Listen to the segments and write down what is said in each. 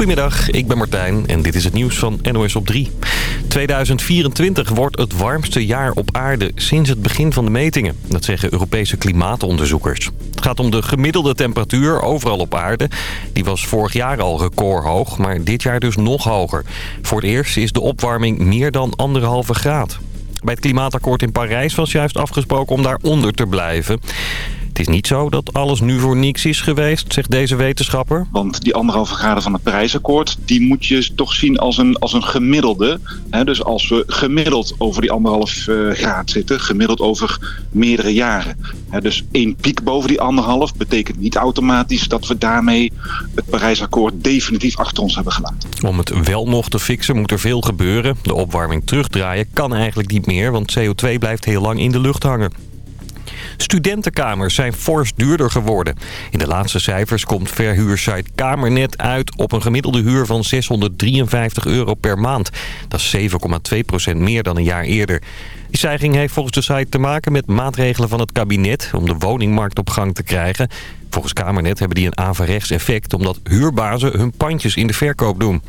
Goedemiddag, ik ben Martijn en dit is het nieuws van NOS op 3. 2024 wordt het warmste jaar op aarde sinds het begin van de metingen. Dat zeggen Europese klimaatonderzoekers. Het gaat om de gemiddelde temperatuur overal op aarde. Die was vorig jaar al recordhoog, maar dit jaar dus nog hoger. Voor het eerst is de opwarming meer dan anderhalve graad. Bij het klimaatakkoord in Parijs was juist afgesproken om daaronder te blijven. Het is niet zo dat alles nu voor niks is geweest, zegt deze wetenschapper. Want die anderhalve graden van het Parijsakkoord, die moet je toch zien als een, als een gemiddelde. dus als we gemiddeld over die anderhalf uh, graad zitten, gemiddeld over meerdere jaren. dus één piek boven die anderhalf betekent niet automatisch dat we daarmee het Parijsakkoord definitief achter ons hebben gelaten. Om het wel nog te fixen moet er veel gebeuren. De opwarming terugdraaien kan eigenlijk niet meer, want CO2 blijft heel lang in de lucht hangen. Studentenkamers zijn fors duurder geworden. In de laatste cijfers komt verhuursite Kamernet uit op een gemiddelde huur van 653 euro per maand. Dat is 7,2% meer dan een jaar eerder. Die stijging heeft volgens de site te maken met maatregelen van het kabinet om de woningmarkt op gang te krijgen. Volgens Kamernet hebben die een averechts effect omdat huurbazen hun pandjes in de verkoop doen.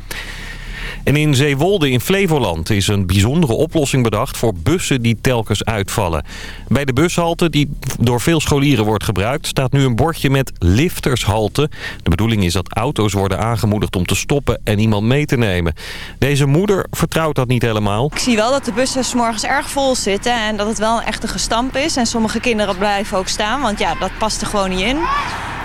En in Zeewolde in Flevoland is een bijzondere oplossing bedacht voor bussen die telkens uitvallen. Bij de bushalte, die door veel scholieren wordt gebruikt, staat nu een bordje met liftershalte. De bedoeling is dat auto's worden aangemoedigd om te stoppen en iemand mee te nemen. Deze moeder vertrouwt dat niet helemaal. Ik zie wel dat de bussen s morgens erg vol zitten en dat het wel een echte gestamp is. En sommige kinderen blijven ook staan, want ja, dat past er gewoon niet in.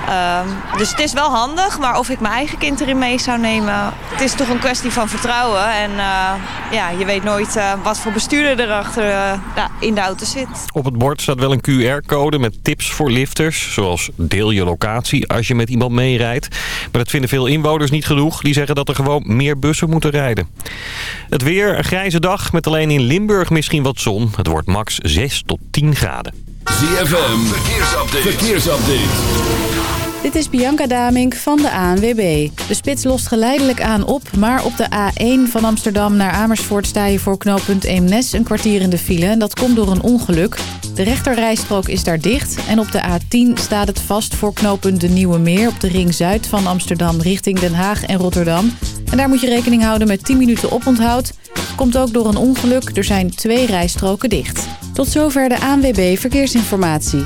Um, dus het is wel handig, maar of ik mijn eigen kind erin mee zou nemen... het is toch een kwestie van vertrouwen. En uh, ja, je weet nooit uh, wat voor bestuurder erachter uh, in de auto zit. Op het bord staat wel een QR-code met tips voor lifters. Zoals deel je locatie als je met iemand meerijdt. Maar dat vinden veel inwoners niet genoeg. Die zeggen dat er gewoon meer bussen moeten rijden. Het weer, een grijze dag met alleen in Limburg misschien wat zon. Het wordt max 6 tot 10 graden. ZFM, verkeersupdate. verkeersupdate. Dit is Bianca Damink van de ANWB. De spits lost geleidelijk aan op, maar op de A1 van Amsterdam naar Amersfoort... sta je voor knooppunt Eemnes een kwartier in de file. En dat komt door een ongeluk. De rechterrijstrook is daar dicht. En op de A10 staat het vast voor knooppunt De Nieuwe Meer... op de ring zuid van Amsterdam richting Den Haag en Rotterdam. En daar moet je rekening houden met 10 minuten oponthoud. Komt ook door een ongeluk. Er zijn twee rijstroken dicht. Tot zover de ANWB Verkeersinformatie.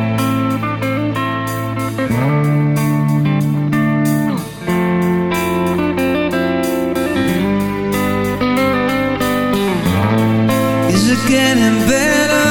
Getting better?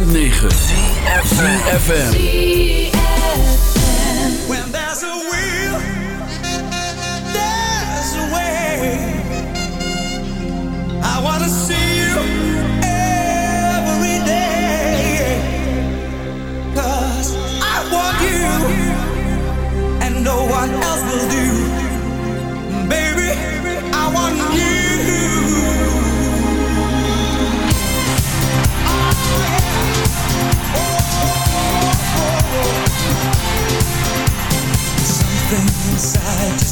CFFM When there's a will, there's a way. I wanna see you every day. 'Cause I want you, and no one else will do.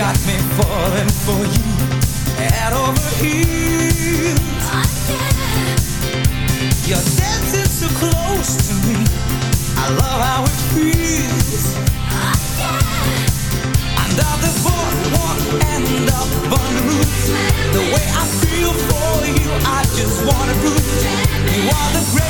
got me falling for you head over heels. I did. You're dancing so close to me. I love how it feels. I did. And out the boardwalk and up on the roof, the way I feel for you, I just wanna prove you are the greatest.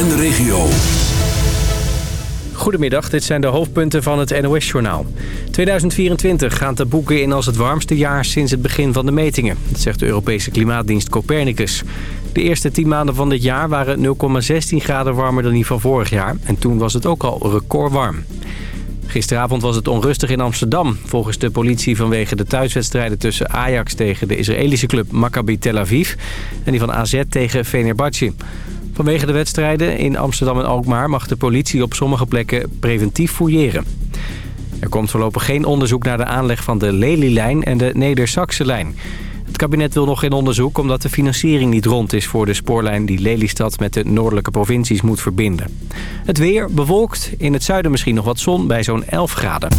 En de regio. Goedemiddag, dit zijn de hoofdpunten van het NOS-journaal. 2024 gaat de boeken in als het warmste jaar sinds het begin van de metingen. Dat zegt de Europese klimaatdienst Copernicus. De eerste 10 maanden van dit jaar waren 0,16 graden warmer dan die van vorig jaar. En toen was het ook al recordwarm. Gisteravond was het onrustig in Amsterdam. Volgens de politie vanwege de thuiswedstrijden tussen Ajax tegen de Israëlische club Maccabi Tel Aviv... en die van AZ tegen Fenerbahce. Vanwege de wedstrijden in Amsterdam en Alkmaar mag de politie op sommige plekken preventief fouilleren. Er komt voorlopig geen onderzoek naar de aanleg van de Lelylijn en de Neder-Saxe-lijn. Het kabinet wil nog geen onderzoek omdat de financiering niet rond is voor de spoorlijn die Lelystad met de noordelijke provincies moet verbinden. Het weer bewolkt, in het zuiden misschien nog wat zon bij zo'n 11 graden.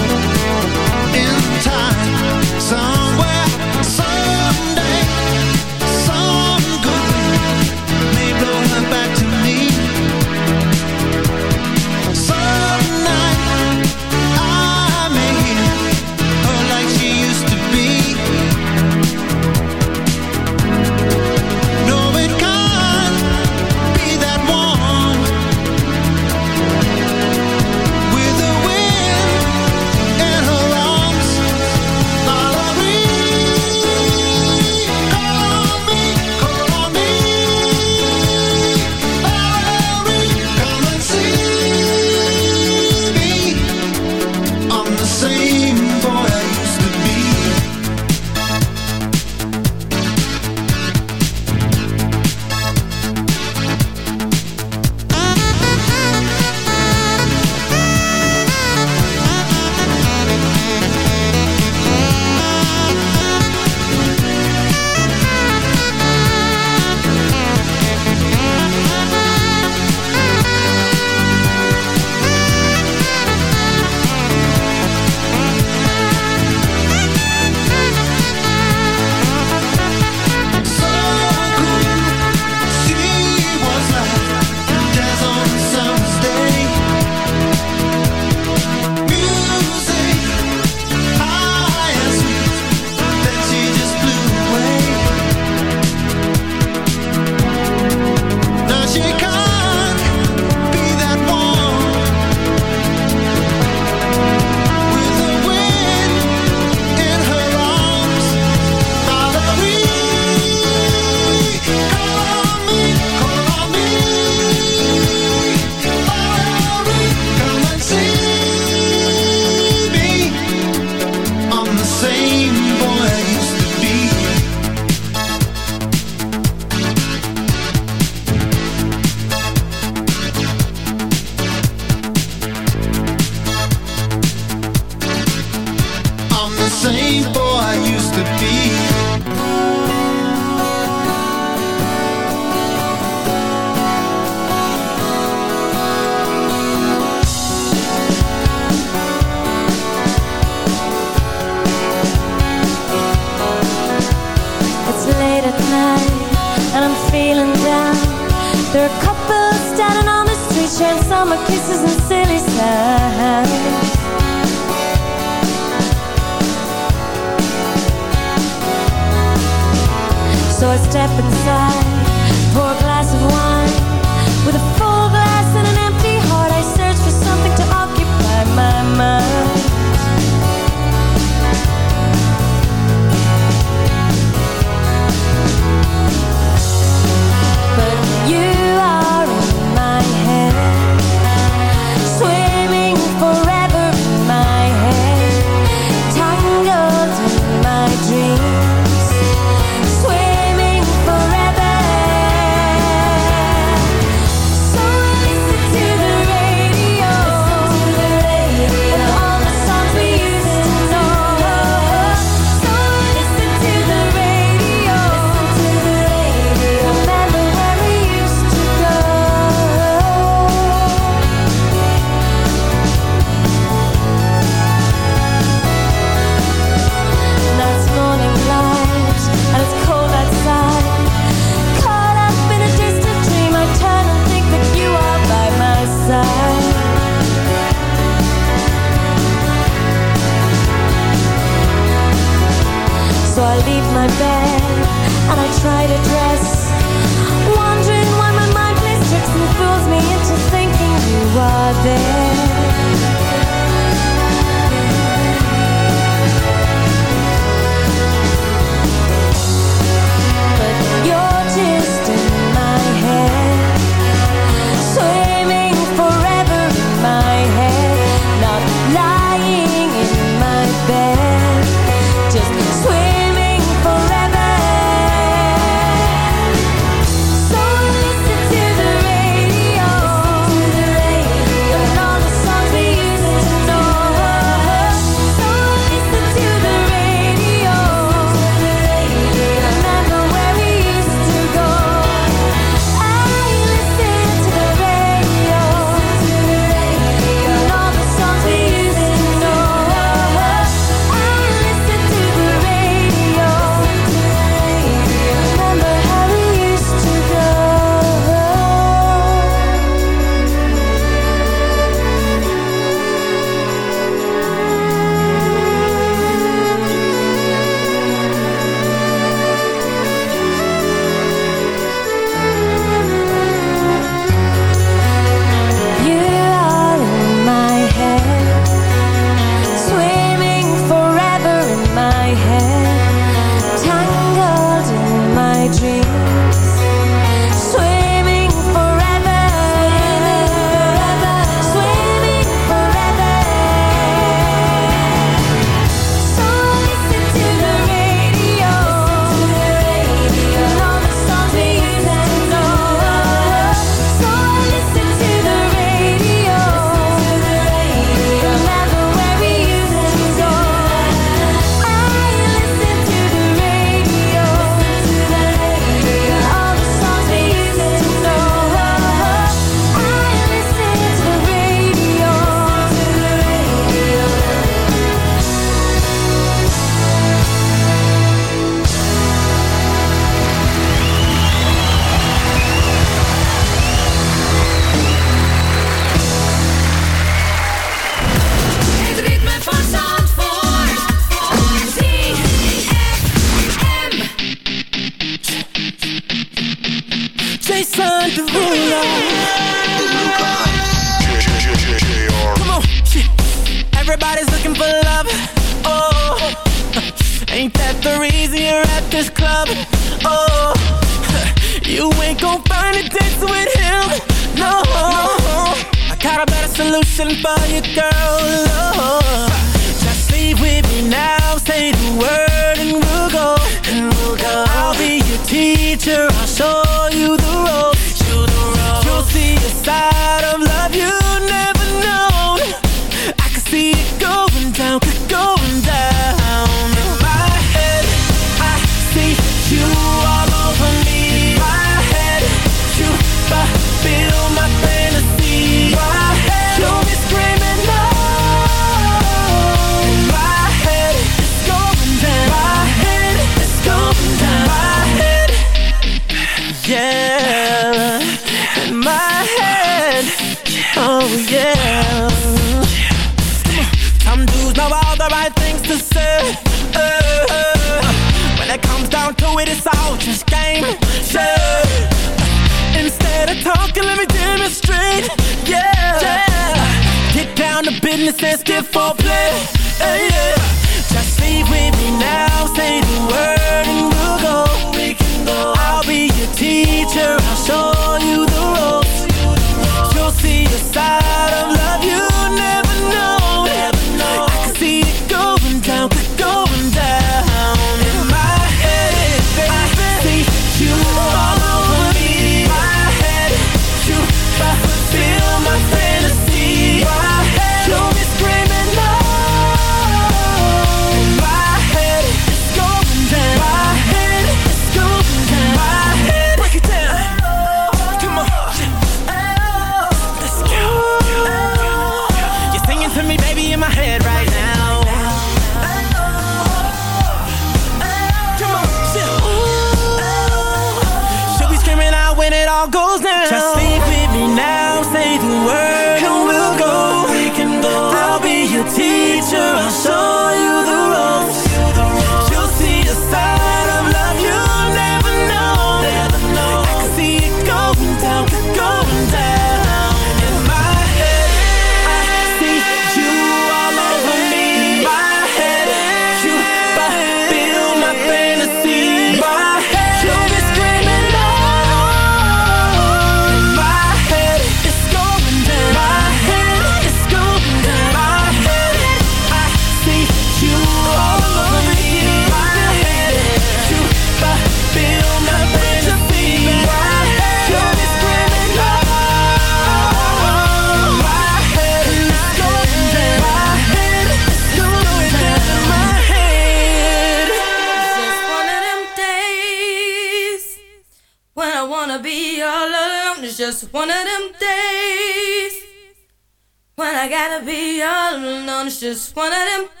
Just one of them